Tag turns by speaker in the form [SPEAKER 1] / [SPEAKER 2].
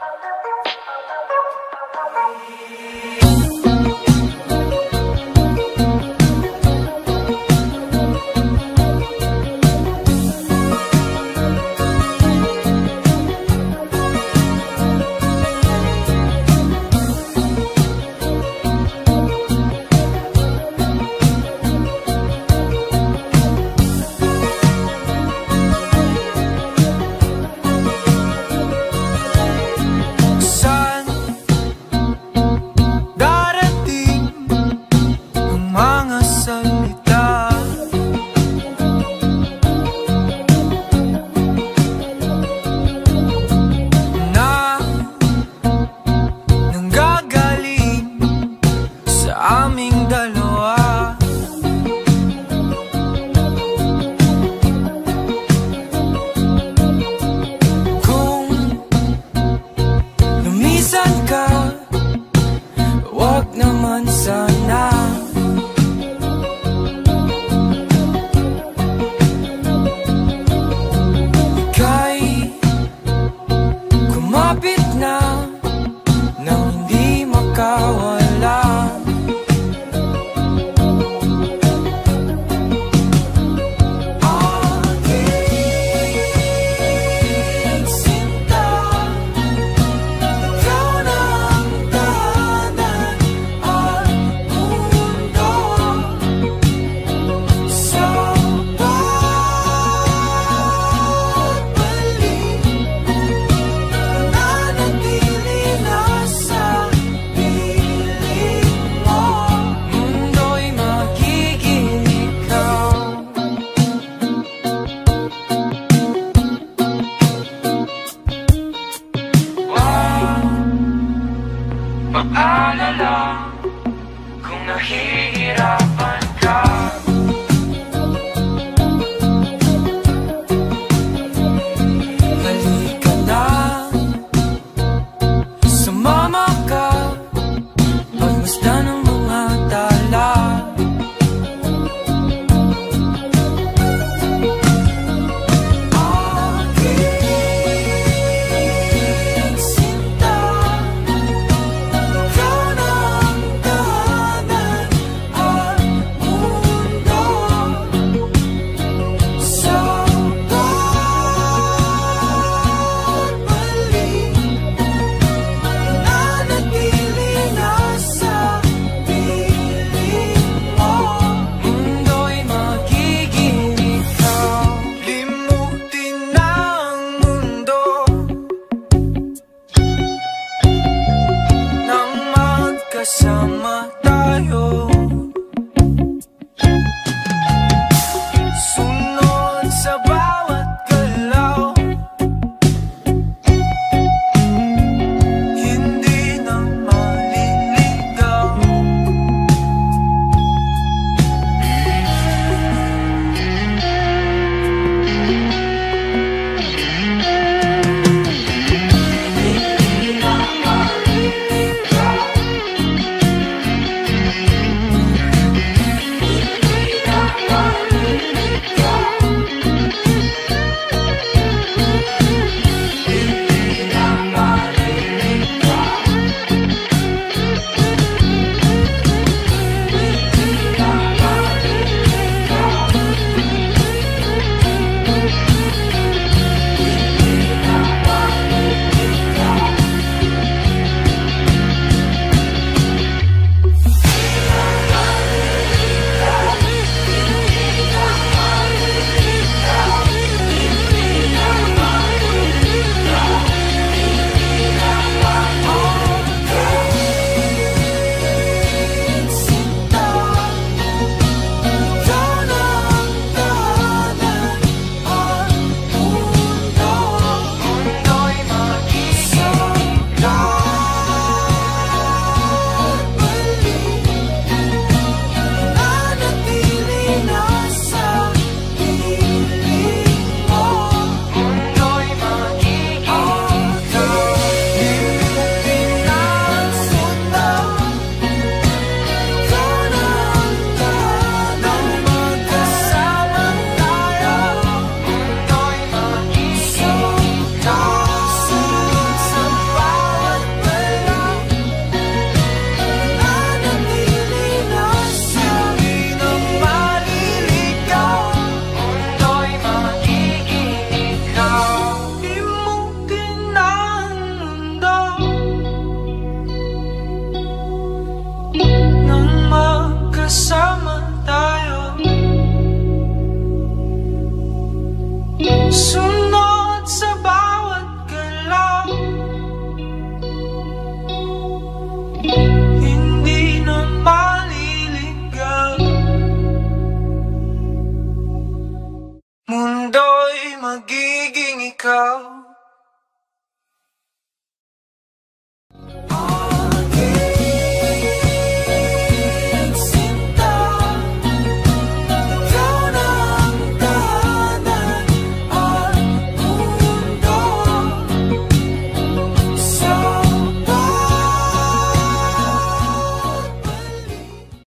[SPEAKER 1] Thank you. it off. So.